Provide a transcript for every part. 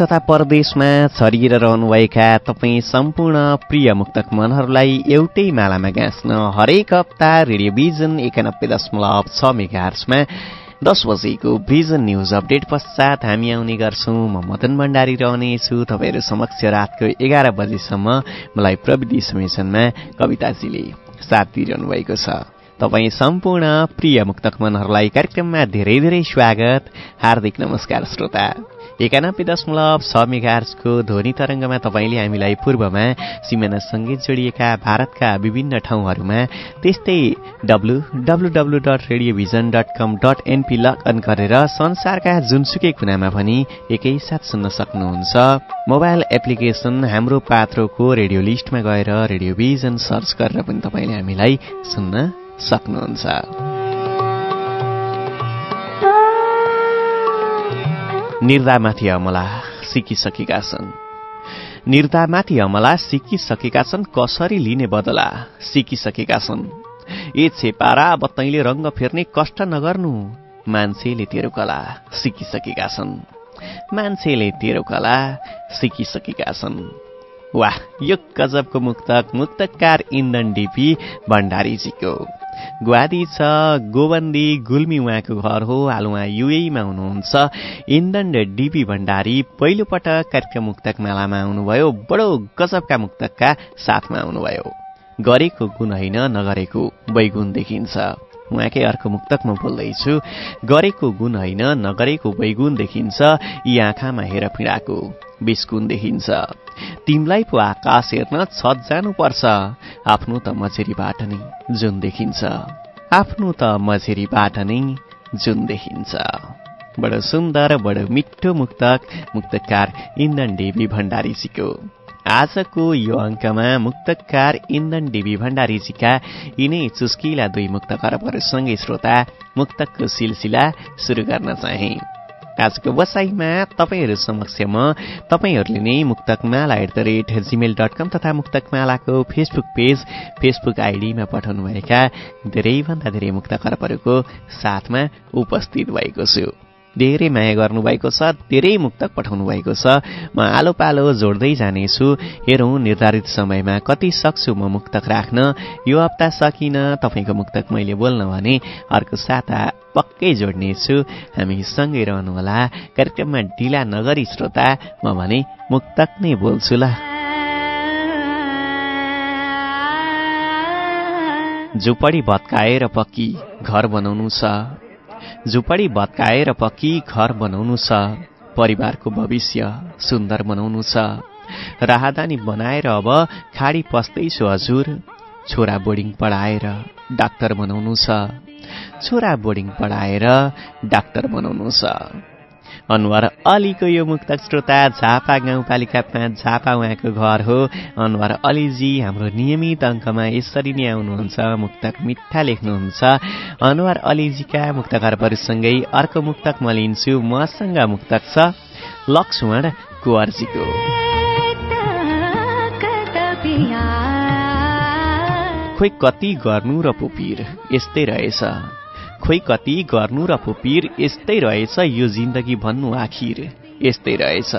तथा परदेशमा छरिएर रहनुभएका तपाईँ सम्पूर्ण प्रिय मुक्तक मनहरूलाई एउटै मालामा गाँच्न हरेक हप्ता रेडियोभिजन एकानब्बे दशमलव छ मेगार्समा दस बजेको भिजन न्युज अपडेट पश्चात हामी आउने गर्छौँ। म मदन भण्डारी रहनेछु। तपाईँहरू समक्ष रातको एघार बजेसम्म मलाई प्रविधि समेसनमा कविताजीले साथ दिइरहनु भएको छ। तपाईँ सम्पूर्ण प्रिय मुक्तक मनहरूलाई कार्यक्रममा धेरै धेरै स्वागत। हार्दिक नमस्कार श्रोता। एकानब्बे दशमलव छ मेगार्सको ध्वनि तरङ्गमा तपाईँले हामीलाई पूर्वमा सिमानासँगै जोडिएका भारतका विभिन्न ठाउँहरूमा त्यस्तै W W W dot radio vision dot com dot NP log on गरेर संसारका जुनसुकै कुनामा पनि एकैसाथ सुन्न सक्नुहुन्छ। मोबाइल एप्लिकेसन हाम्रो पात्रोको रेडियो लिस्टमा गएर रेडियोभिजन सर्च गरेर पनि तपाईँले हामीलाई सुन्न सक्नुहुन्छ। निर्दामाथि अमला सिकिसकेका छन्। निर्दामाथि अमला सिकिसकेका छन् कसरी लिने बदला सिकिसकेका छन्। ए छेपारा अब तैँले रङ्ग फेर्ने कष्ट नगर्नु। मान्छेले तेरो कला सिकिसकेका छन्। मान्छेले तेरो कला सिकिसकेका छन्। वाह यो गजबको मुक्तक मुक्तकार इन्धन डिपी भण्डारीजीको ग्वादी छ गोबन्दी गुल्मी उहाँको घर हो हाल उहाँ युएमा हुनुहुन्छ। इन्धन डिपी भण्डारी पहिलोपटक कार्यक्रम मुक्तक मालामा आउनुभयो। बडो गजबका मुक्तकका साथमा आउनुभयो। गरेको गुण होइन नगरेको वैगुण देखिन्छ। उहाँकै अर्को मुक्तक म बोल्दैछु गरेको गुण होइन नगरेको वैगुण देखिन्छ यी आँखामा हेर पीडाको बिस्कुन देखिन्छ। तिमलाई पो आकाश हेर्न छत जानुपर्छ आफ्नो त मझेरीबाट नै जुन देखिन्छ। आफ्नो त मझेरीबाट नै जुन देखिन्छ। बडो सुन्दर बडो मिठो मुक्तक मुक्तकार इन्धन देवी भण्डारीजीको आजको यो अङ्कमा मुक्तकार इन्धन देवी भण्डारीजीका यिनै चुस्किला दुई मुक्त खरबहरूसँगै श्रोता मुक्तकको सिलसिला सुरु गर्न चाहे। आजको बसाइमा तपाईँहरू समक्ष म तपाईँहरूले नै Muktakmala at the rate Gmail dot com तथा मुक्तकमालाको फेसबुक पेज फेसबुक आइडीमा पठाउनुभएका धेरैभन्दा धेरै मुक्त खरबहरूको साथमा उपस्थित भएको छु। धेरै माया गर्नुभएको छ धेरै मुक्तक पठाउनु भएको छ। म आलो पालो जोड्दै जानेछु। हेरौँ निर्धारित समयमा कति सक्छु म मुक्तक राख्न? यो हप्ता सकिन तपाईँको मुक्तक मैले बोल्न भने अर्को साता पक्कै जोड्नेछु। हामी सँगै रहनुहोला। कार्यक्रममा ढिला नगरी श्रोता म भने मुक्तक नै बोल्छु ल। झुपडी भत्काएर पक्की घर बनाउनु छ। झुपडी भत्काएर पक्की घर बनाउनु छ परिवारको भविष्य सुन्दर बनाउनु छ। राहदानी बनाएर अब खाडी पस्दैछु हजुर। छोरा बोर्डिङ पढाएर डाक्टर बनाउनु छ। छोरा बोर्डिङ पढाएर डाक्टर बनाउनु छ। अनुहार अलीको यो मुक्तक श्रोता झापा गाउँपालिका पाँच झापा उहाँको घर हो। अनुहार अलीजी हाम्रो नियमित अङ्कमा यसरी नै आउनुहुन्छ मुक्तक मिठा लेख्नुहुन्छ। अनुहार अलीजीका मुक्तकरहरूसँगै अर्को मुक्तक म लिन्छु मसँग मुक्तक छ लक्ष्मण कुवरजीको। खोइ कति गर्नु र पुपिर यस्तै रहेछ। खोइ कति गर्नु र पुपिर यस्तै रहेछ यो जिन्दगी भन्नु आखिर। यस्तै रहेछ।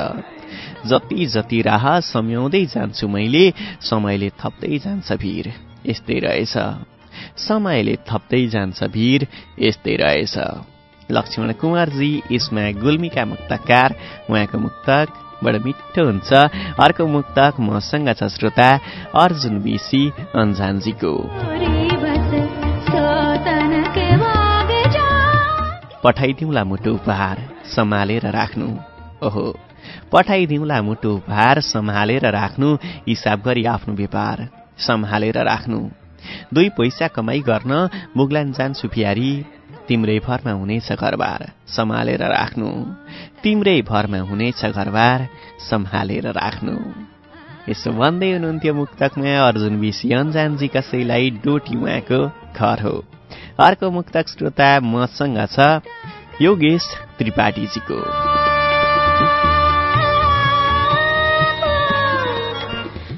जति जति राह सम्याउँदै जान्छु मैले समयले थप्दै जान्छ भिर। यस्तै रहेछ। समयले थप्दै जान्छ भिर। यस्तै रहेछ। लक्ष्मण कुमारजी यसमा गुल्मीका मुक्तकार उहाँको मुक्तक बडो मिठो हुन्छ। अर्को मुक्तक मसँग छ श्रोता अर्जुन बिसी अन्जानजीको। पठाइदिउँला मुटु उपहार सम्हालेर राख्नु। ओहो पठाइदिउँला मुटु उपहार सम्हालेर राख्नु हिसाब गरी आफ्नो व्यापार सम्हालेर राख्नु। दुई पैसा कमाई गर्न मुगलान जान्छु प्यारी तिम्रै भरमा हुनेछ घरबार सम्हालेर राख्नु। तिम्रै भरमा हुनेछ घरबार सम्हालेर राख्नु। यसो भन्दै हुनुहुन्थ्यो मुक्तकमा अर्जुन विषी अन्जानजी कसैलाई डोटी उहाँको घर हो। अर्को मुक्तक श्रोता मसँग छ योगेश त्रिपाठीजीको।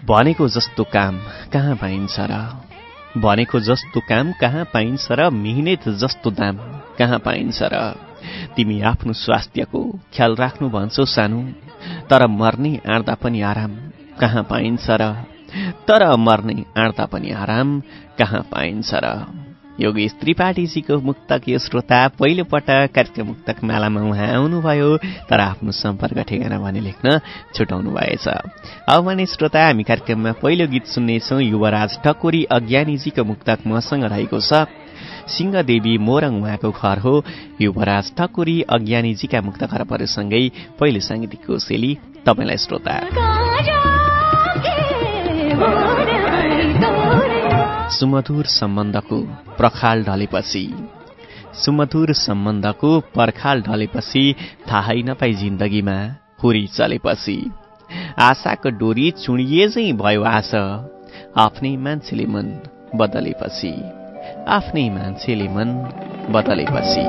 भनेको जस्तो काम कहाँ पाइन्छ र? भनेको जस्तो काम कहाँ पाइन्छ र? मिहिनेत जस्तो दाम कहाँ पाइन्छ र? तिमी आफ्नो स्वास्थ्यको ख्याल राख्नु भन्छौ सानो तर मर्ने आँड्दा पनि आराम कहाँ पाइन्छ र? तर मर्ने आँड्दा पनि आराम कहाँ पाइन्छ र? योगेश त्रिपाठीजीको मुक्तक यो श्रोता पहिलो पटक कार्यक्रम मुक्तक मालामा उहाँ आउनुभयो तर आफ्नो सम्पर्क ठेगाना भने लेख्न छुटाउनु भएछ। अब भने श्रोता हामी कार्यक्रममा पहिलो गीत सुन्नेछौ। युवराज ठकुरी अज्ञानीजीको मुक्तक मसँग रहेको छ। सिंहदेवी मोरङ उहाँको घर हो। युवराज ठकुरी अज्ञानीजीका मुक्त खरबहरूसँगै पहिलो साङ्गीतिक कोसेली। तपाईँलाई श्रोता। सुमधुर सम्बन्धको प्रखाल ढलेपछि सुमधुर सम्बन्धको पर्खाल ढलेपछि थाहै नपाई जिन्दगीमा हुरी चलेपछि आशाको डोरी चुडिए चाहिँ भयो आशा आफ्नै मान्छेले मन बदलेपछि आफ्नै मान्छेले मन बदलेपछि।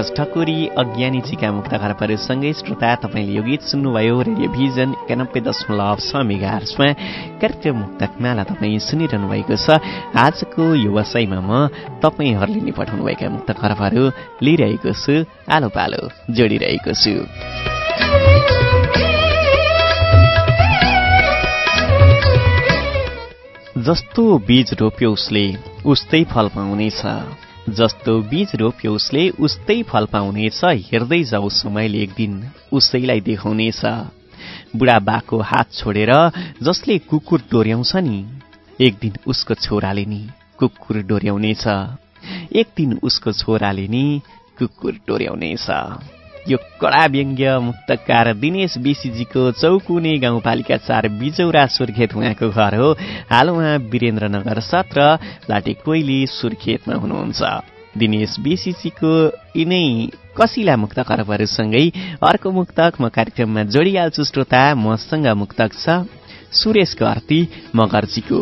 युवराज ठकुरी अज्ञानीजीका मुक्त खरबहरूसँगै श्रोता तपाईँले यो गीत सुन्नुभयो रेडियो भिजन एकानब्बे दशमलव छ मेगार्समा कार्यक्रम मुक्तक माला तपाईँ सुनिरहनु भएको छ। आजको व्यवसायमा म तपाईँहरूले नै पठाउनुभएका मुक्त खरबहरू लिइरहेको छु आलो पालो जोडिरहेको छु। जस्तो बीज रोप्यो उसले उस्तै फल पाउनेछ। जस्तो बीज रोप्यो उसले उस्तै फल पाउनेछ हेर्दै जाऊ समयले एक दिन उसैलाई देखाउनेछ। बुढाबाको हात छोडेर जसले कुकुर डोर्याउँछ नि एक दिन उसको छोराले नि कुकुर डोर्याउनेछ। एक दिन उसको छोराले नि कुकुर डोर्याउनेछ। यो कडा व्यङ्ग्य मुक्तकार दिनेश बिसीजीको चौकुने गाउँपालिका चार बिजौरा सुर्खेत उहाँको घर हो। हाल उहाँ वीरेन्द्रनगर सत्र लाटे कोइली सुर्खेतमा हुनुहुन्छ। दिनेश बिसिसीको यिनै कसिला मुक्त खरबहरूसँगै अर्को मुक्तक म कार्यक्रममा जोडिहाल्छु श्रोता मसँग मुक्तक छ सुरेश घरती मगर्जीको।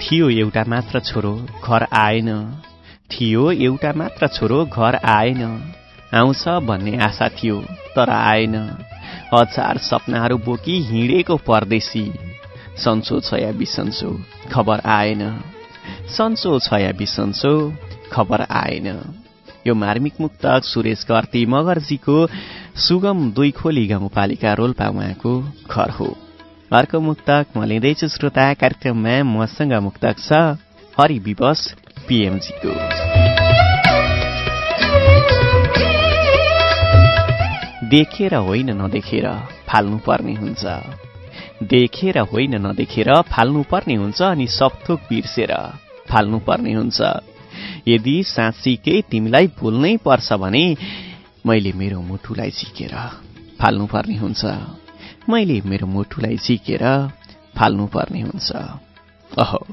थियो एउटा मात्र छोरो घर आएन। थियो एउटा मात्र छोरो घर आएन। आउँछ भन्ने आशा थियो तर आएन। हजार सपनाहरू बोकी हिँडेको परदेशी। सन्चो छ या बिसन्चो खबर आएन। सन्चो छ या बिसन्चो खबर आएन। यो मार्मिक मुक्तक सुरेश कर्ती मगर्जीको सुगम दुई खोली गाउँपालिका रोल्पा उहाँको घर हो। अर्को मुक्तक म लिँदैछु श्रोता कार्यक्रममा मसँग मुक्तक छ हरि विवश पिएमजीको देखेर होइन नदेखेर फाल्नु पर्ने हुन्छ। देखेर होइन नदेखेर फाल्नु पर्ने हुन्छ अनि सबथोक बिर्सेर फाल्नु पर्ने हुन्छ। यदि साँच्चीकै तिमीलाई भुल्नै पर्छ भने मैले मेरो मुठुलाई झिकेर फाल्नु पर्ने हुन्छ। मैले मेरो मुठुलाई झिकेर फाल्नु पर्ने हुन्छ। अहो।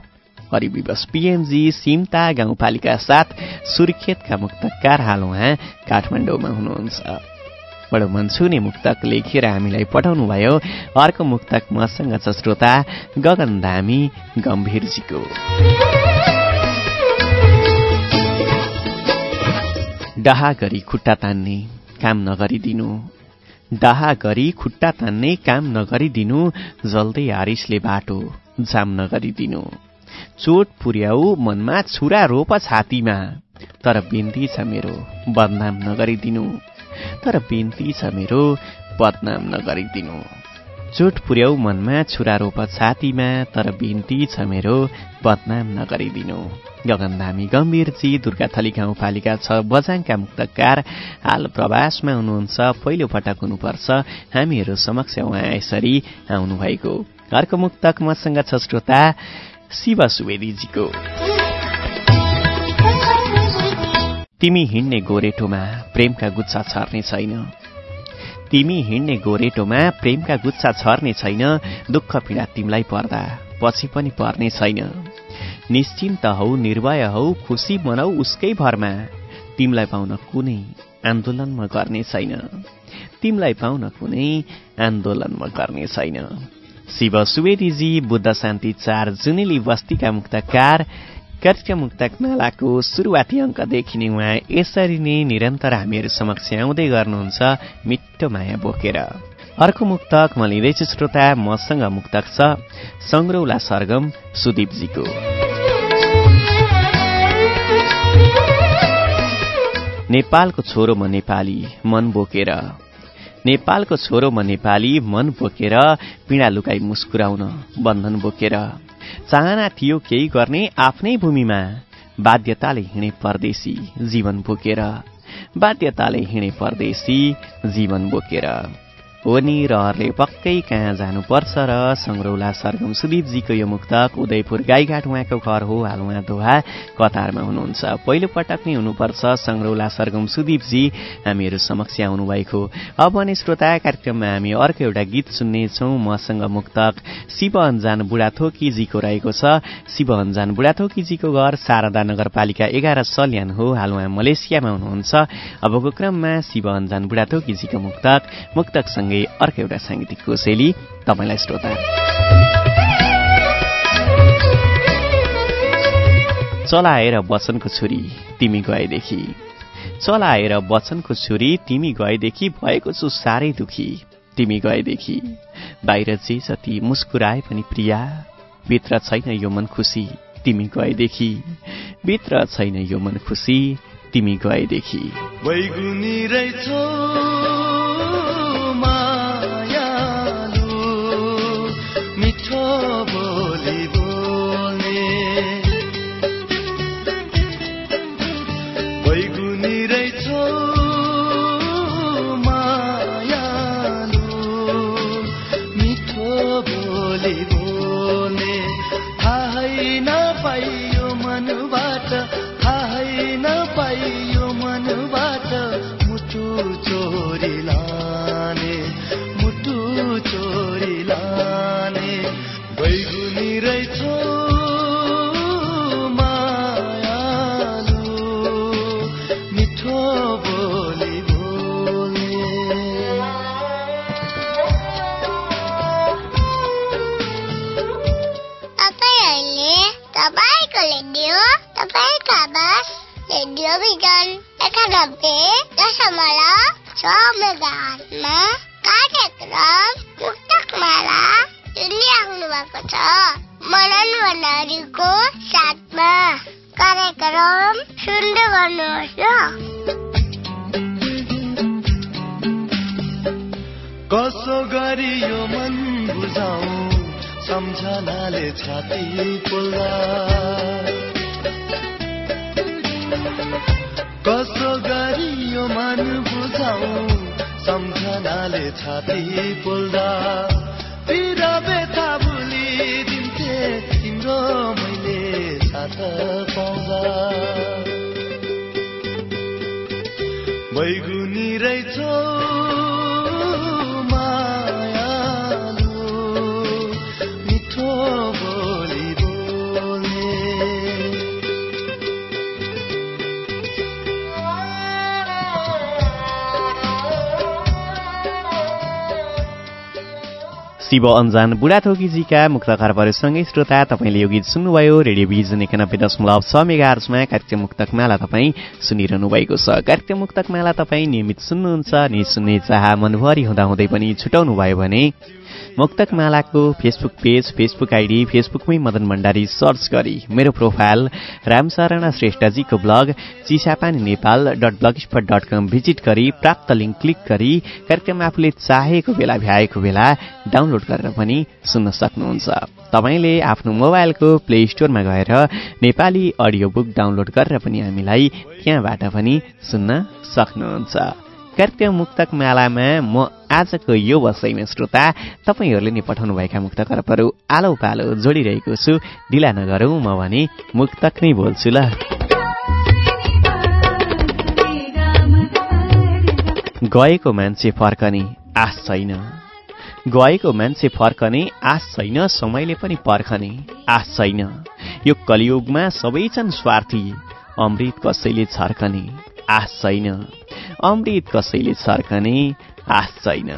हरिविवश पिएमजी सिमता गाउँपालिका साथ सुर्खेतका मुक्तकार हाल उहाँ काठमाडौँमा हुनुहुन्छ। बडो मनसुने मुक्तक लेखेर हामीलाई पठाउनु भयो अर्को मुक्तक मसँग छ श्रोता गगन धामी गम्भीरजीको। डाहा गरी खुट्टा तान्ने काम नगरिदिनु। डाहा गरी खुट्टा तान्ने काम नगरिदिनु। जल्दै आरिसले बाटो जाम नगरिदिनु। चोट पुर्याऊ मनमा छुरा रोप छातीमा तर बिन्ती छ मेरो बदनाम नगरिदिनु। तर बिन्ती छ मेरो बदनाम नगरिदिनु। चोट पुर्याउ मनमा छुरा रोप छातीमा तर बिन्ती छ मेरो बदनाम नगरिदिनु। गगनधामी गम्भीरजी दुर्गाथली गाउँपालिका छ बजाङका मुक्तकार हाल प्रवासमा हुनुहुन्छ पहिलो पटक हुनुपर्छ। हामीहरू समक्ष उहाँ यसरी आउनुभएको। अर्को मुक्तक मसँग छ श्रोता शिव सुवेदीजीको तिमी हिँड्ने गोरेटोमा प्रेमका गुच्छा छर्ने छैन। तिमी हिँड्ने गोरेटोमा प्रेमका गुच्छा छर्ने छैन दुःख पीडा तिमीलाई पर्दा पछि पनि पर्ने छैन। निश्चिन्त हौ निर्भय हौ खुसी मनाऊ उसकै भरमा। तिमीलाई पाउन कुनै आन्दोलन म गर्ने छैन। तिमीलाई पाउन कुनै आन्दोलन म गर्ने छैन। शिव सुवेदीजी बुद्ध शान्ति चार जुनेली बस्तीका मुक्तकार कार्यक्रम मुक्तक मालाको सुरुवाती अङ्कदेखि नै उहाँ यसरी नै निरन्तर हामीहरू समक्ष आउँदै गर्नुहुन्छ मिठो माया बोकेर अर्को मुक्तक म लिँदैछु श्रोता मसँग मुक्तक छ सङ्ग्रौला सरगम सुदीपजीको नेपालको छोरो म नेपाली मन बोकेर नेपालको छोरो म नेपाली मन बोकेर पीडा लुकाई मुस्कुराउन बन्धन बोकेर। चाहना थियो केही गर्ने आफ्नै भूमिमा। बाध्यताले हिँडे परदेशी जीवन बोकेर। बाध्यताले हिँडे परदेशी जीवन बोकेर। हो नि रहरले पक्कै कहाँ जानुपर्छ र सङ्ग्रौला सरगम सुदीपजीको यो मुक्तक उदयपुर गाईघाट उहाँको घर हो हाल उहाँ दोहा कतारमा हुनुहुन्छ। पहिलो पटक नै हुनुपर्छ सङ्ग्रौला सरगम सुदीपजी हामीहरू समक्ष आउनुभएको। अब भने श्रोता कार्यक्रममा हामी अर्को एउटा गीत सुन्नेछौँ। मसँग मुक्तक शिव अन्जान बुढाथोकीजीको रहेको छ। शिव अन्जान बुढाथोकीजीको घर शारदा नगरपालिका एघार सल्यान हो हाल उहाँ मलेसियामा हुनुहुन्छ। अबको क्रममा शिव अन्जान बुढाथोकीजीको मुक्तक। मुक्तक सँगै अर्को एउटा साङ्गीतिक कोसेली तपाईँलाई श्रोता। चलाएर वचनको छुरी तिमी गएदेखि। चलाएर वचनको छुरी तिमी गएदेखि भएको छु साह्रै दुखी। तिमी गएदेखि। बाहिर जे जति मुस्कुराए पनि प्रिया भित्र छैन यो मन खुसी तिमी गएदेखि। भित्र छैन यो मन खुसी तिमी गएदेखि। भिजन एकानब्बे दशमलव छ मेगाहर्जमा कार्यक्रम मुक्तकमाला सुनिराख्नु भएको छ मनन भण्डारीको साथमा कार्यक्रम गर्नुहोस् कसो गरी यो मन बुझाउ सम्झनाले छाती पोल्दा कसो यो मन बुझाउ? सम्झनाले छाती पोल्दा तिर बेथा भुलिदिन्थे तिम्रो मैले साथ पाउँदा। बैगुनी रहेछौ। शिव अन्जान बुढाथोकीजीका मुक्त खरबहरूसँगै श्रोता तपाईँले यो गीत सुन्नुभयो। रेडियो भिजन एकानब्बे दशमलव छ मेगा आर्समा कार्यक्रम मुक्तक माला तपाईँ सुनिरहनु भएको छ। कार्यक्रम मुक्तक माला तपाईँ नियमित सुन्नुहुन्छ नि सुन्ने चाह मनभरि हुँदाहुँदै पनि छुटाउनु भयो भने मुक्तक मालाको फेसबुक पेज फेसबुक आइडी फेसबुकमै मदन भण्डारी सर्च गरी मेरो profile Ramsharan श्रेष्ठजीको blog Chisapani Nepal dot blogspot dot com visit गरी प्राप्त लिङ्क क्लिक गरी कार्यक्रम आफूले चाहेको बेला भ्याएको बेला डाउनलोड गरेर पनि सुन्न सक्नुहुन्छ। तपाईँले आफ्नो मोबाइलको प्ले स्टोरमा गएर नेपाली अडियो बुक डाउनलोड गरेर पनि हामीलाई त्यहाँबाट पनि सुन्न सक्नुहुन्छ। कार्यक्रम मुक्तक मालामा म आजको यो वसाइमा श्रोता तपाईँहरूले नि पठाउनुभएका मुक्त करपहरू आलो पालो जोडिरहेको छु। ढिला नगरौँ म भने मुक्तक नै बोल्छु ल। गएको मान्छे फर्कने आश छैन। गएको मान्छे फर्कने आश छैन समयले पनि पर्खने आश छैन। यो कलियुगमा सबै छन् स्वार्थी अमृत कसैले छर्कने। आश छैन। अमृत कसैले छर्कने आश छैन।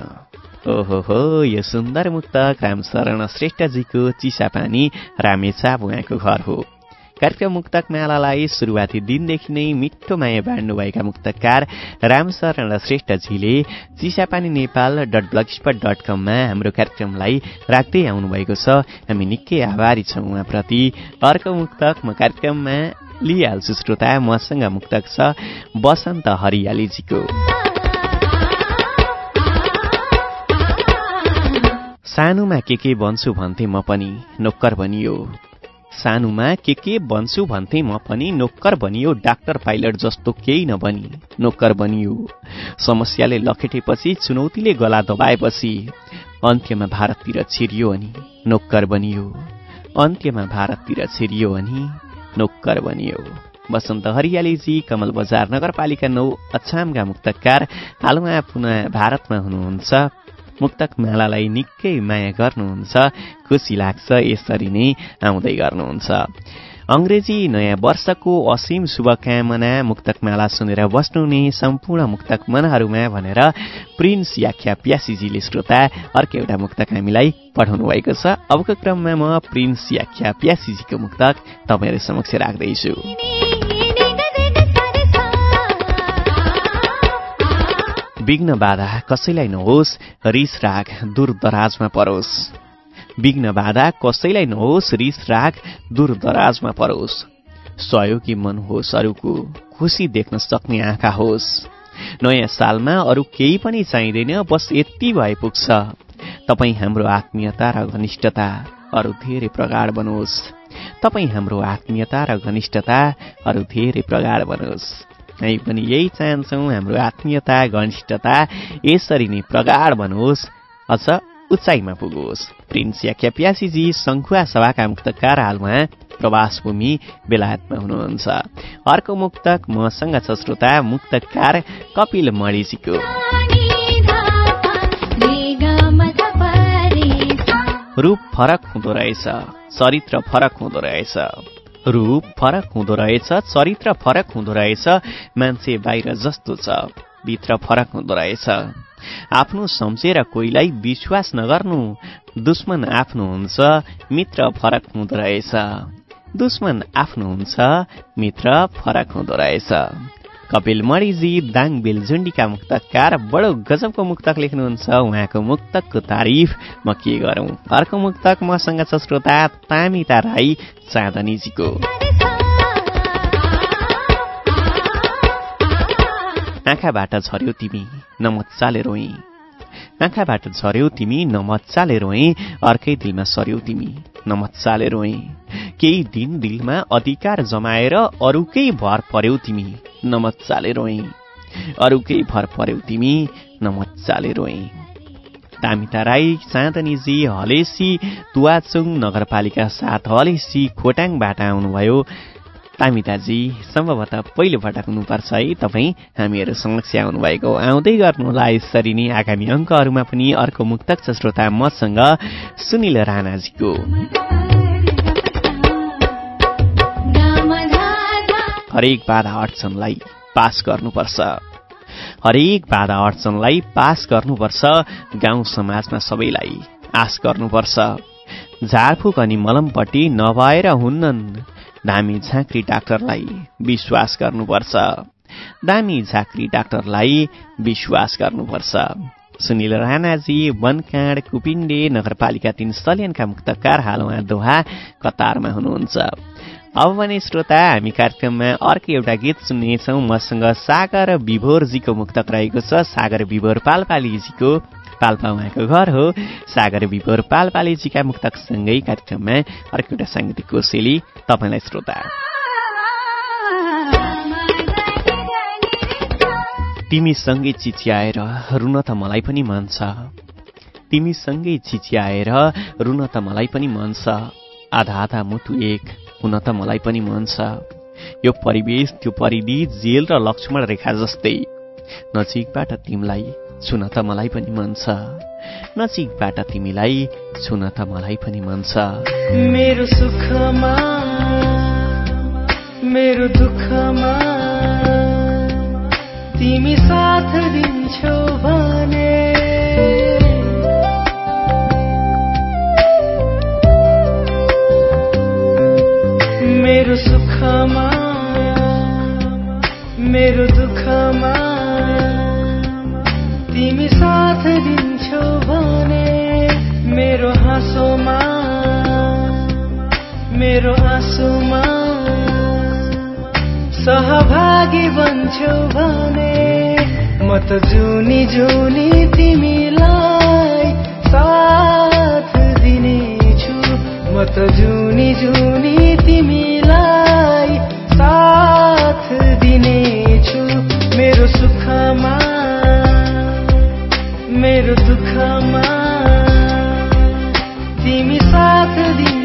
ओहो यो सुन्दर मुक्त रामशरण श्रेष्ठजीको चिसापानी रामेछाप उहाँको घर हो। कार्यक्रम मुक्तक मालालाई सुरुवाती दिनदेखि नै मिठो माया बाँड्नुभएका मुक्तकार Ramsharan श्रेष्ठजीले Chisapani Nepal dot blogspot dot कममा हाम्रो कार्यक्रमलाई राख्दै आउनुभएको छ। हामी निकै आभारी छौँ उहाँप्रति। अर्को मुक्तक म कार्यक्रममा लिइहाल्छु श्रोता मसँग मुक्तक छ बसन्त हरियालीजीको। सानोमा के के बन्छु भन्थे म पनि नोक्कर बनियो। सानोमा के के बन्छु भन्थे म पनि नोक्कर बनियो डाक्टर पाइलट जस्तो केही नबनी नोक्कर बनियो। समस्याले लखेटेपछि चुनौतीले गला दबाएपछि अन्त्यमा भारततिर छिरियो अनि नोक्कर बनियो। अन्त्यमा भारततिर छिरियो अनि नोक्कर बनियो। वसन्त हरियालीजी कमल बजार नगरपालिका नौ अछामका मुक्तकार हाल उहाँ पुनः भारतमा हुनुहुन्छ। मुक्तक मालालाई निकै माया गर्नुहुन्छ। खुसी लाग्छ यसरी नै आउँदै गर्नुहुन्छ। अङ्ग्रेजी नयाँ वर्षको असीम शुभकामना मुक्तकमाला सुनेर बस्नुहुने सम्पूर्ण मुक्तक मनहरूमा भनेर प्रिन्स याख्या प्यासीजीले श्रोता अर्को एउटा मुक्तक हामीलाई पठाउनु भएको छ। अबको क्रममा म प्रिन्स याख्या प्यासीजीको मुक्तक तपाईँहरू समक्ष राख्दैछु। विघ्न बाधा कसैलाई नहोस् रिस राग दूर दराजमा परोस्। विघ्न बाधा कसैलाई नहोस् रिस राग दूर दराजमा परोस्। सहयोगी मन होस् अरूको खुसी देख्न सक्ने आँखा होस्। नयाँ सालमा अरू केही पनि चाहिँदैन बस यति भए पुग्छ। तपाईँ हाम्रो आत्मीयता र घनिष्ठता अरू धेरै प्रगाड बनोस्। तपाईँ हाम्रो आत्मीयता र घनिष्ठता अरू धेरै प्रगाड बनोस्। हामी पनि यही चाहन्छौँ हाम्रो आत्मीयता घनिष्ठता यसरी नै प्रगाड बनोस्। अझ उचाइमा पुगोस् प्रिन्स या क्याप्यासीजी सङ्खुवा सभाका मुक्तकार हालमा प्रवास भूमि बेलायतमा हुनुहुन्छ अर्को मुक्तक मसँग छ श्रोता मुक्तकार कपिल मणिजीको रूप फरक हुँदो रहेछ चरित्र फरक हुँदो रहेछ रूप फरक हुँदो रहेछ चरित्र फरक हुँदो रहेछ मान्छे बाहिर जस्तो छ भित्र फरक हुँदो रहेछ आफ्नो सम्झेर कोहीलाई विश्वास नगर्नु। दुश्मन आफ्नो हुन्छ मित्र फरक हुँदो रहेछ। दुश्मन आफ्नो हुन्छ मित्र फरक हुँदो रहेछ। कपिल मणिजी दाङ बेलझुन्डीका मुक्तकार बडो गजबको मुक्तक लेख्नुहुन्छ। उहाँको मुक्तकको तारिफ म के गरौँ? अर्को मुक्तक मसँग छ श्रोता तामिता राई चाँदनीजीको। आँखाबाट झर्यो तिमी न मजाले रोइ आँखाबाट झर्यौ तिमी न मजाले रोए अर्कै दिलमा सर्यौ तिमी न मजाले रोए केही दिन दिलमा अधिकार जमाएर अरूकै भर पर्यौ तिमी न मजाले रोए अरूकै भर पर्यौ तिमी न मजाले रोए तामिता राई चाँदनीजी हलेसी तुवाचुङ नगरपालिका साथ हलेसी खोटाङबाट आउनुभयो। तामिताजी सम्भवतः पहिलो पटक हुनुपर्छ है। तपाईँ हामीहरू समक्ष आउनुभएको आउँदै गर्नुहोला यसरी नै आगामी अङ्कहरूमा पनि अर्को मुक्तक छ श्रोता मसँग सुनिल राणाजीको। हरेक बाधा अडचनलाई पास गर्नुपर्छ। हरेक बाधा अडचनलाई पास गर्नुपर्छ गाउँ समाजमा सबैलाई आश गर्नुपर्छ। झारफुक अनि मलमपट्टि नभएर हुन्नन्। दामी झाँक्री डाक्टरलाई विश्वास गर्नुपर्छ। दामी झाँक्री डाक्टरलाई विश्वास गर्नुपर्छ। सुनिल राणाजी वनकाँड कुपिण्डे नगरपालिका तीन सल्यानका मुक्तकार हाल उहाँ दोहा कतारमा हुनुहुन्छ। अब भने श्रोता हामी कार्यक्रममा अर्को एउटा गीत सुन्नेछौँ। मसँग सागर विभोरजीको मुक्तक रहेको छ। सागर विभोर पालपालीजीको पाल्पा उहाँको घर हो। सागर विभोर पालपालीजीका मुक्तकसँगै कार्यक्रममा अर्को एउटा साङ्गीतिक कोसेली तपाईँलाई श्रोता। तिमी सँगै चिच्याएर रुन त मलाई पनि मन छ। तिमी सँगै चिच्याएर रुन त मलाई पनि मन छ। आधा आधा मुटु एक हुन त मलाई पनि मन छ। यो परिवेश त्यो परिधि जेल र लक्ष्मण रेखा जस्तै। नजिकबाट तिमीलाई छुन त मलाई पनि मन छ। नजिकबाट तिमीलाई छुन त मलाई पनि मन छ। मेरो सुखमा मेरो दुःखमा तिमी साथ दिन्छौ भने। मेरो सुखमा मेरो दुःखमा तिमी साथ दिन्छौ भने मेरो हाँसोमा मेरो आँसुमा सहभागी बन्छौ भने म त जुनी जुनी तिमीलाई साथ दिनेछु। म त जुनी जुनी तिमीलाई साथ दिनेछु। मेरो सुखमा मेरो दुःखमा तिमी साथ दिन्छौ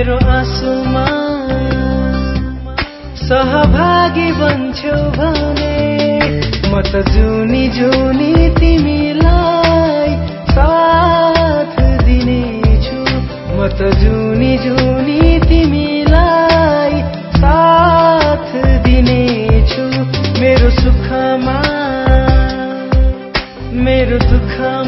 मेरो आँसुमा सहभागी बन्छौ भने म त जुनी जुनी तिमीलाई साथ दिनेछु। म त जुनी जुनी तिमीलाई साथ दिनेछु। मेरो सुखमा मेरो दुःखमा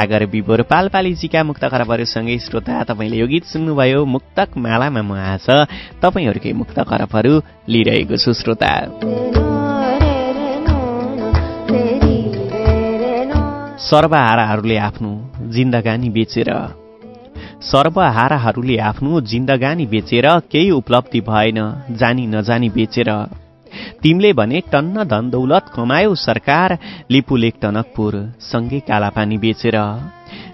सागर बिबोर पालपालीजीका मुक्त खरबहरूसँगै श्रोता तपाईँले यो गीत सुन्नुभयो। मुक्तक मालामा म आज तपाईँहरूकै मुक्त खरबहरू लिइरहेको छु श्रोता। सर्वहाराहरूले आफ्नो जिन्दगानी बेचेर सर्वहाराहरूले आफ्नो जिन्दगानी बेचेर केही उपलब्धि भएन जानी नजानी बेचेर तिमीले भने टन्न धन दौलत कमायो सरकार लिपु लेक टनकपुर सँगै कालापानी बेचेर।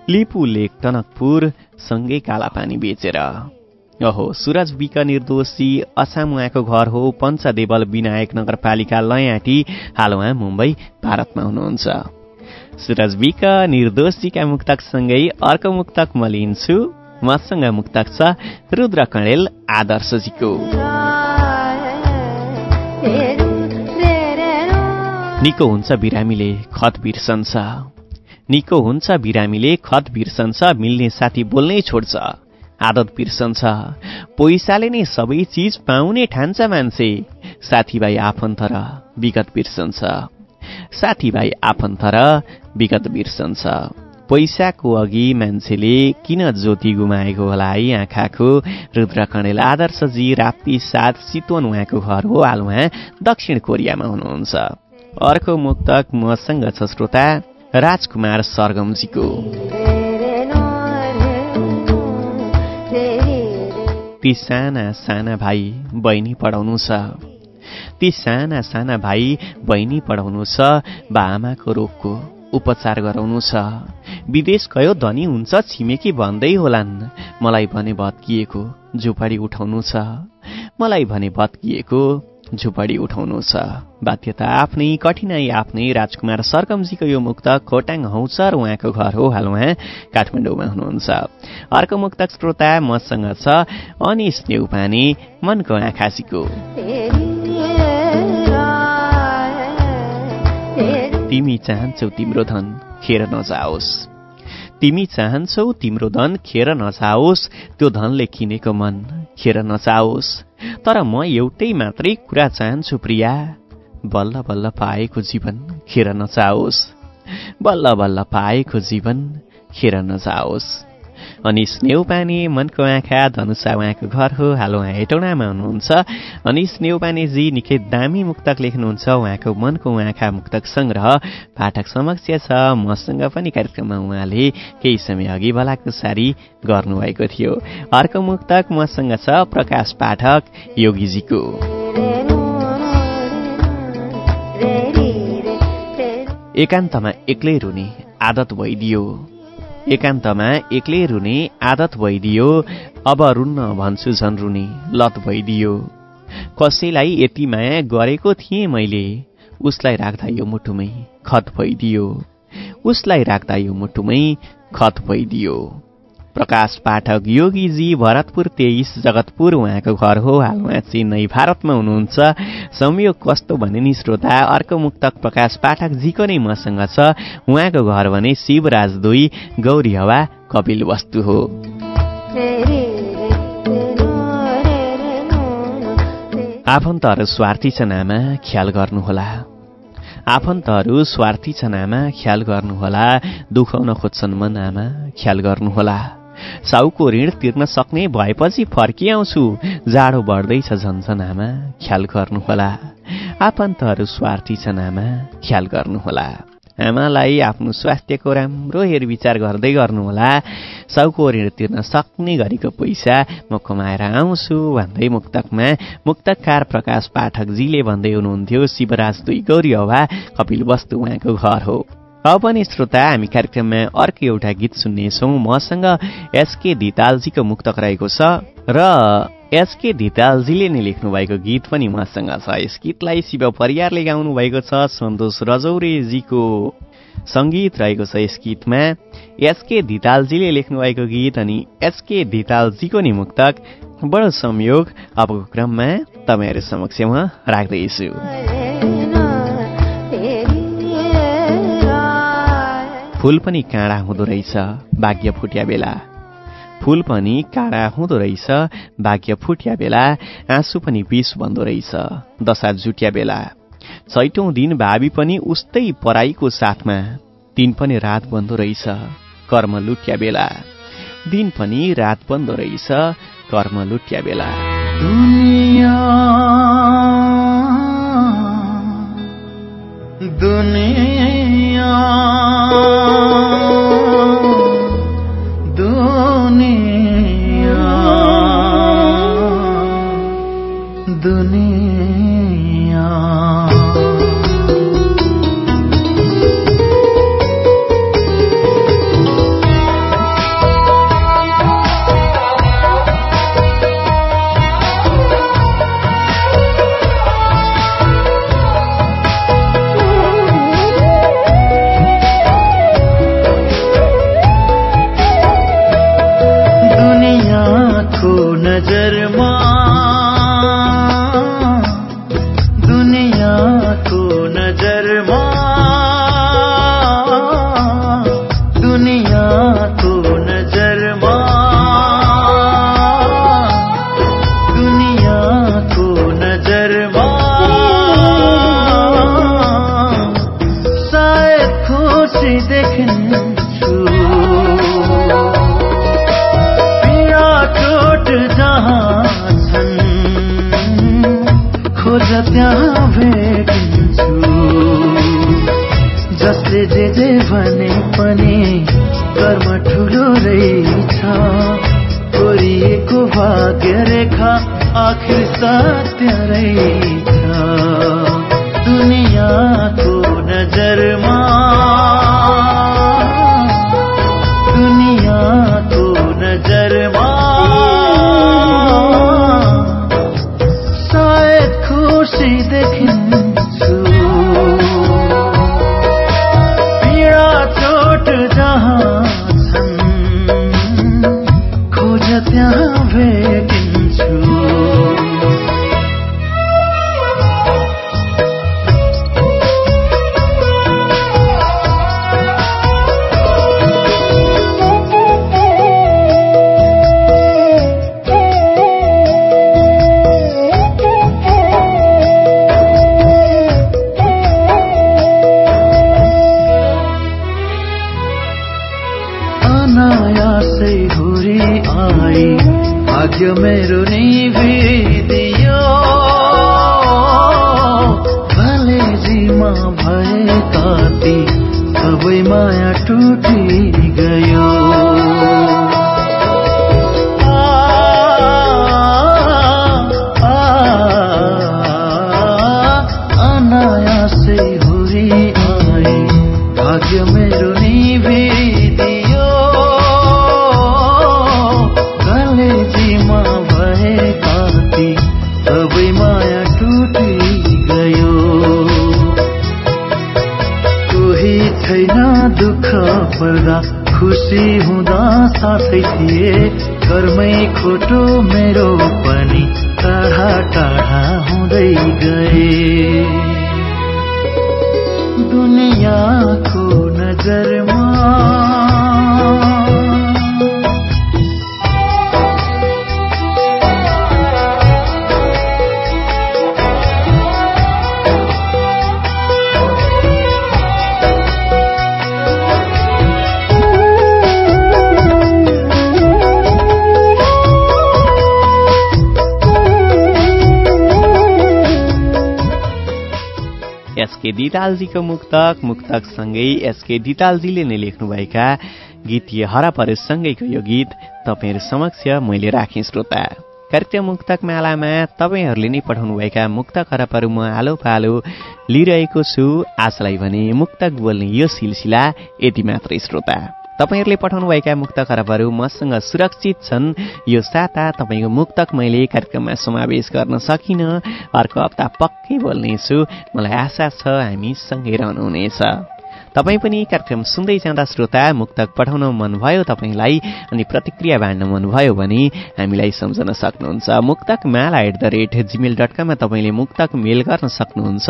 लिपु लेक टनकपुर सँगै कालापानी बेचेर। ओहो सुरज विक निर्दोषी असाम उहाँको घर हो पञ्चदेवल विनायक नगरपालिका लयाटी हाल उहाँ मुम्बई भारतमा हुनुहुन्छ। सुरज विक निर्दोषीका मुक्तकसँगै अर्को मुक्तक म लिन्छु मसँग मुक्तक छ रुद्र कणेल आदर्शजीको। निको हुन्छ बिरामीले खत बिर्सन्छ निको हुन्छ बिरामीले खत बिर्सन्छ मिल्ने साथी बोल्नै छोड्छ। आदत बिर्सन्छ पैसाले नै सबै चिज पाउने ठान्छ मान्छे। साथीभाइ आफन्त र विगत बिर्सन्छ साथीभाइ आफन्त र विगत बिर्सन्छ पैसाको अघि मान्छेले किन ज्योति गुमाएको होला है आँखाको? रुद्र कणेल आदर्शजी राप्ती साथ चितवन उहाँको घर हो हाल उहाँ दक्षिण कोरियामा हुनुहुन्छ। अर्को मुक्तक मसँग छ श्रोता राजकुमार सरगमजीको। ती साना साना भाइ बहिनी पढाउनु छ। ती साना साना भाइ बहिनी पढाउनु छ बाआमाको रोगको उपचार गराउनु छ। विदेश गयो धनी हुन्छ छिमेकी भन्दै होलान्। मलाई भने भत्किएको झुपडी उठाउनु छ। मलाई भने भत्किएको झुपडी उठाउनु छ। बाध्यता आफ्नै कठिनाई आफ्नै राजकुमार सरकमजीको यो मुक्त खोटाङ हौसर उहाँको घर हो। हाल उहाँ काठमाडौँमा हुनुहुन्छ। अर्को मुक्तक श्रोता मसँग छ अनिस नेउपाने मनको आँखासीको। तिमी चाहन्छौ तिम्रो धन खेर नजाओस्। तिमी चाहन्छौ तिम्रो धन खेर नजाओस् त्यो धनले किनेको मन खेर नचाओस् तर म एउटै मात्रै कुरा चाहन्छु प्रिया बल्ल बल्ल पाएको जीवन खेर नचाओस् बल्ल बल्ल पाएको जीवन खेर नजाओस् अनि स्नेउपाने मनको आँखा धनुषा उहाँको घर हो हाल उहाँ हेटौँडामा हुनुहुन्छ। अनि स्नेउपानेजी निकै दामी मुक्तक लेख्नुहुन्छ। उहाँको मनको आँखा मुक्तक सङ्ग्रह पाठक समक्ष छ। मसँग पनि कार्यक्रममा उहाँले केही समय अघि भलाको सारी गर्नुभएको थियो। अर्को मुक्तक मसँग छ प्रकाश पाठक योगीजीको। एकान्तमा एक्लै रुने आदत भइदियो। एकान्तमा एक्लै रुने आदत भइदियो। अब रुन्न भन्छु झन् रुने लत भइदियो। कसैलाई यति माया गरेको थिएँ मैले उसलाई राख्दा यो मुटुमै खत भइदियो। उसलाई राख्दा यो मुटुमै खत भइदियो। प्रकाश पाठक योगीजी भरतपुर तेइस जगतपुर उहाँको घर हो। हाल उहाँ चेन्नई भारतमा हुनुहुन्छ। संयोग कस्तो भने नि श्रोता अर्को मुक्तक प्रकाश पाठकजीको नै मसँग छ। उहाँको घर भने शिवराज दुई गौरी हवा कपिल वस्तु हो। आफन्तहरू स्वार्थी छन् आमा ख्याल गर्नुहोला। आफन्तहरू स्वार्थी छन् आमा ख्याल गर्नुहोला। दुखाउन खोज्छन् मन आमा ख्याल गर्नुहोला। साउको ऋण तिर्न सक्ने भएपछि फर्किआउँछु। जाडो बढ्दैछ झन्झन आमा ख्याल गर्नुहोला। आफन्तहरू स्वार्थी छन् आमा ख्याल गर्नुहोला। आमालाई आफ्नो स्वास्थ्यको राम्रो हेरविचार गर्दै गर्नुहोला। साउको ऋण तिर्न सक्ने गरीको पैसा म कमाएर आउँछु भन्दै मुक्तकमा मुक्तकार प्रकाश पाठकजीले भन्दै हुनुहुन्थ्यो शिवराज दुई गौरी हवा कपिल वस्तु उहाँको घर हो। पनि श्रोता हामी कार्यक्रममा अर्को एउटा गीत सुन्नेछौँ। मसँग एसके धितालजीको मुक्तक रहेको छ र एसके धितालजीले नै लेख्नु भएको गीत पनि मसँग छ। यस गीतलाई शिव परियारले गाउनु भएको छ। सन्तोष रजौरेजीको सङ्गीत रहेको छ यस गीतमा। एसके धितालजीले लेख्नु भएको गीत अनि एसके धितालजीको नि मुक्तक। बडो संयोग। अबको क्रममा तपाईँहरू समक्ष म राख्दैछु। फुल पनि काँडा हुँदो रहेछ भाग्य फुट्या बेला। फुल पनि काँडा हुँदो रहेछ भाग्य फुट्या बेला आँसु पनि विष बन्दो रहेछ दशा जुट्या बेला। छैटौं दिन भावी पनि उस्तै पराईको साथमा दिन पनि रात बन्दो रहेछ कर्म लुट्या बेला। दिन पनि रात बन्दो रहेछ कर्म लुट्या बेला। दुनिया दुनिया। दुनिया नजर एसके दितालजीको मुक्तक मुक्तकसँगै एसके दितालजीले नै लेख्नुभएका गीतीय हरा परेशसँगैको यो गीत तपाईँहरू समक्ष मैले राखेँ श्रोता। कार्यक्रम मुक्तक मालामा तपाईँहरूले नै पठाउनुभएका मुक्तक हरपहरू म आलो पालो लिइरहेको छु। आजलाई भने मुक्तक बोल्ने यो सिलसिला यति मात्रै श्रोता। तपाईँहरूले पठाउनुभएका मुक्त खराबहरू मसँग सुरक्षित छन्। यो साता तपाईँको मुक्तक मैले कार्यक्रममा समावेश गर्न सकिनँ। अर्को हप्ता पक्कै बोल्नेछु। मलाई आशा छ हामी सँगै रहनुहुनेछ। तपाईँ पनि कार्यक्रम सुन्दै जाँदा श्रोता मुक्तक पठाउन मनभयो तपाईँलाई अनि प्रतिक्रिया बाँड्न मनभयो भने हामीलाई सम्झन सक्नुहुन्छ। Muktak Mala at the rate gmail dot कममा तपाईँले मुक्तक मेल गर्न सक्नुहुन्छ।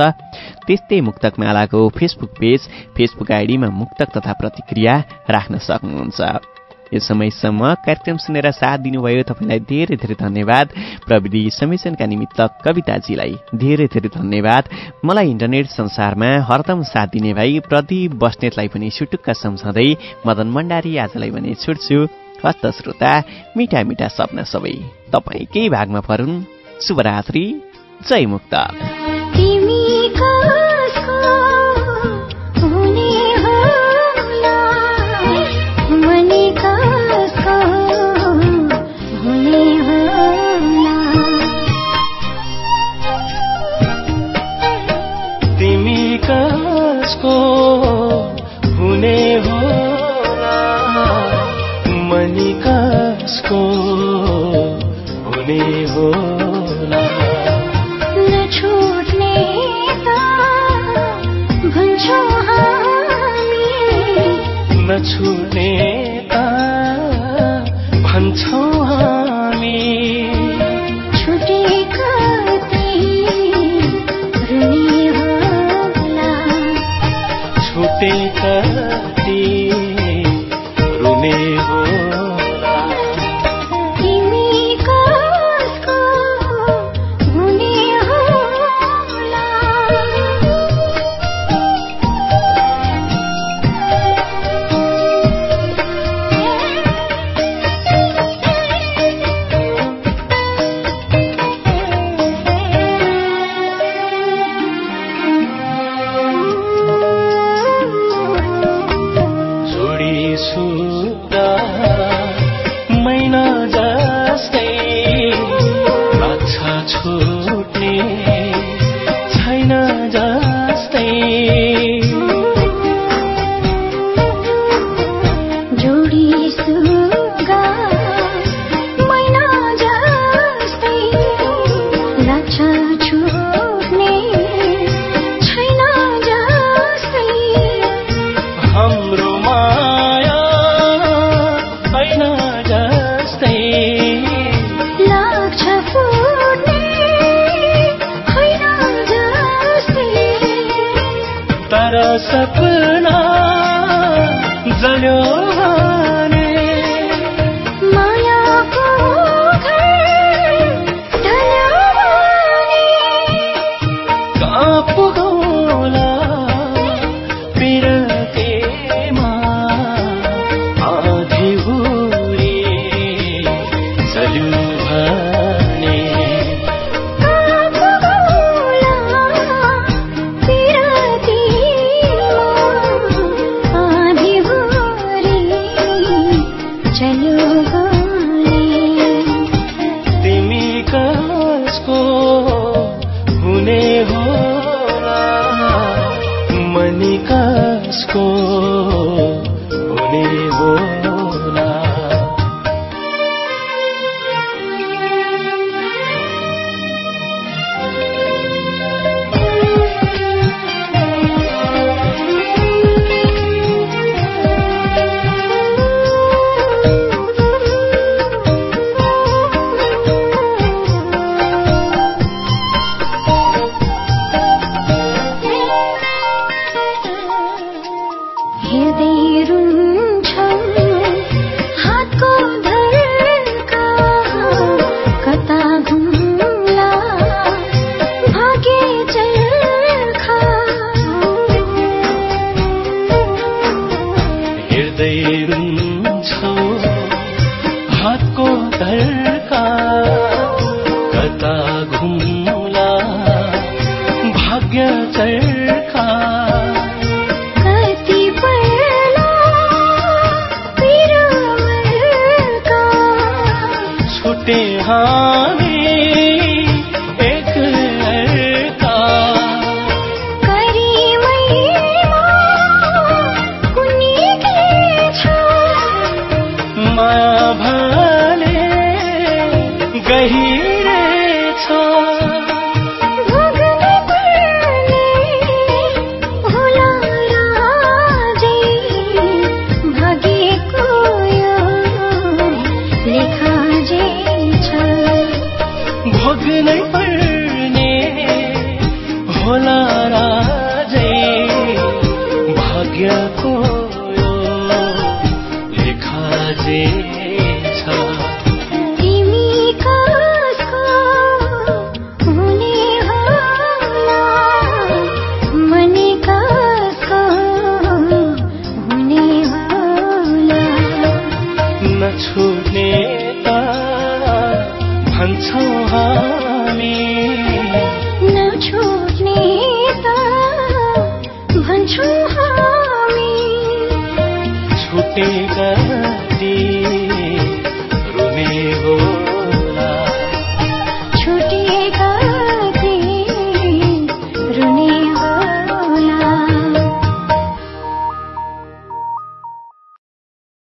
त्यस्तै मुक्तक मालाको फेसबुक पेज फेसबुक आइडीमा मुक्तक तथा प्रतिक्रिया राख्न सक्नुहुन्छ। यो समयसम्म कार्यक्रम सुनेर साथ दिनुभयो तपाईँलाई धेरै धेरै धन्यवाद। प्रविधि समेसनका निमित्त कविताजीलाई धेरै धेरै धन्यवाद। मलाई इन्टरनेट संसारमा हरदम साथ दिने भाइ प्रदीप बस्नेतलाई पनि सुटुक्क सम्झँदै मदन भण्डारी आजलाई भने छुट्छु। हस्त श्रोता मिठा मिठा सपना सबै तपाईँ केही भागमा परुन्। शुभरात्रि जय मुक्त।